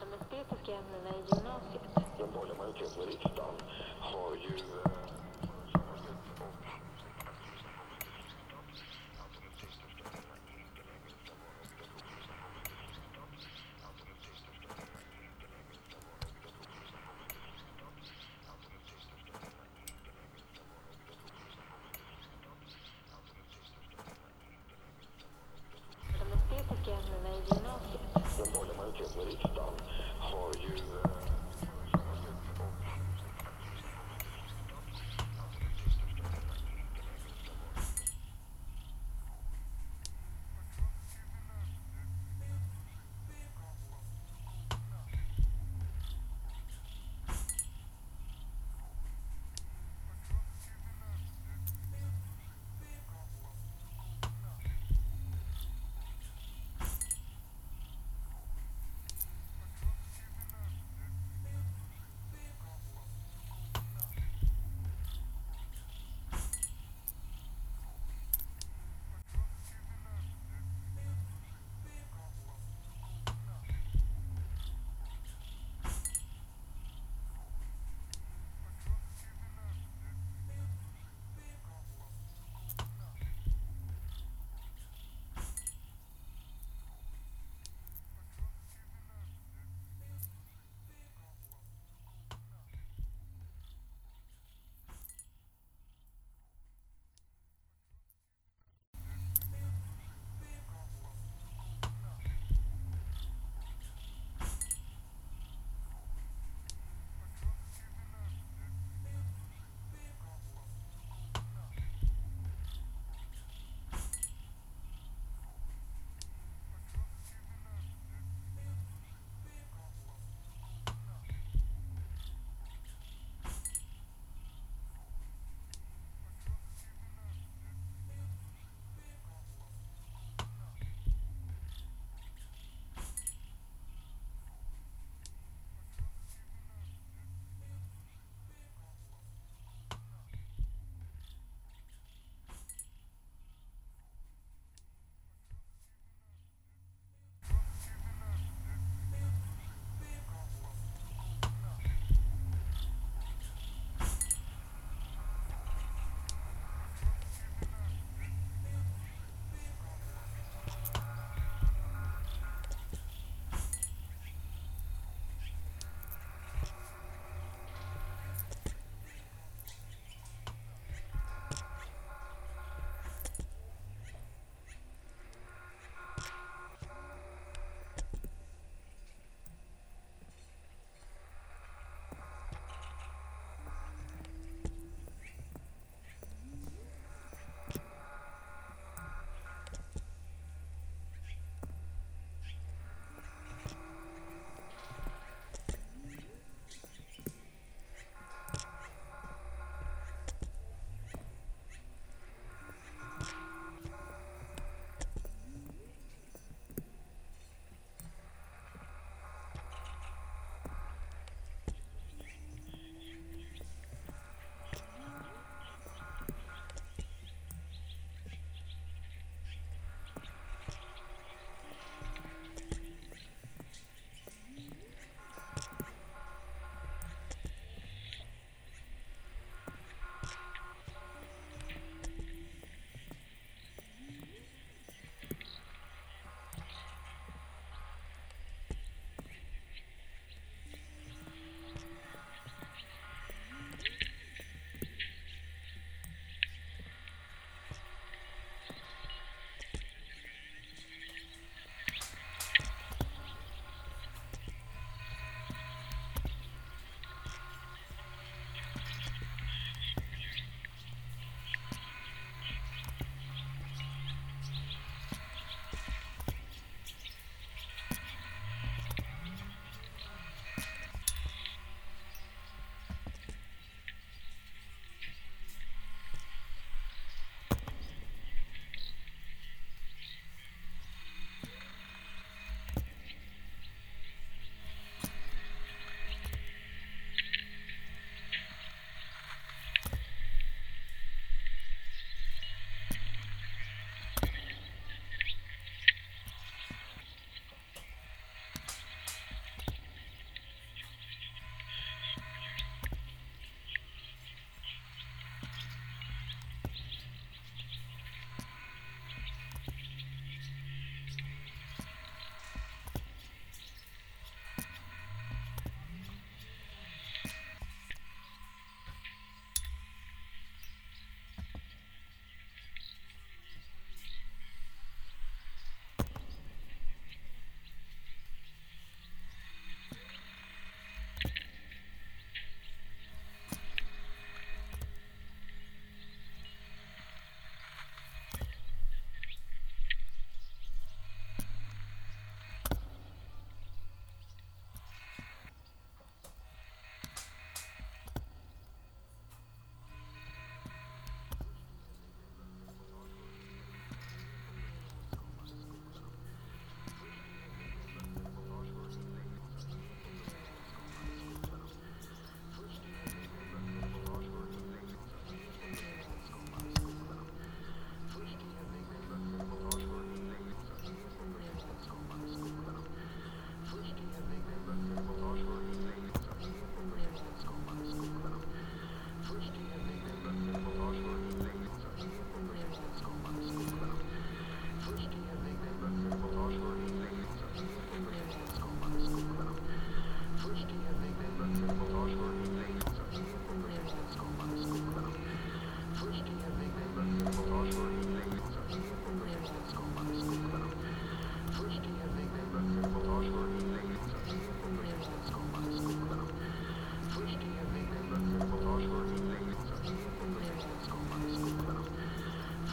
De estetiska ämnena i gymnasiet. Den borgerliga majoriteten i riksdagen har ju... Eh,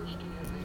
Christianity.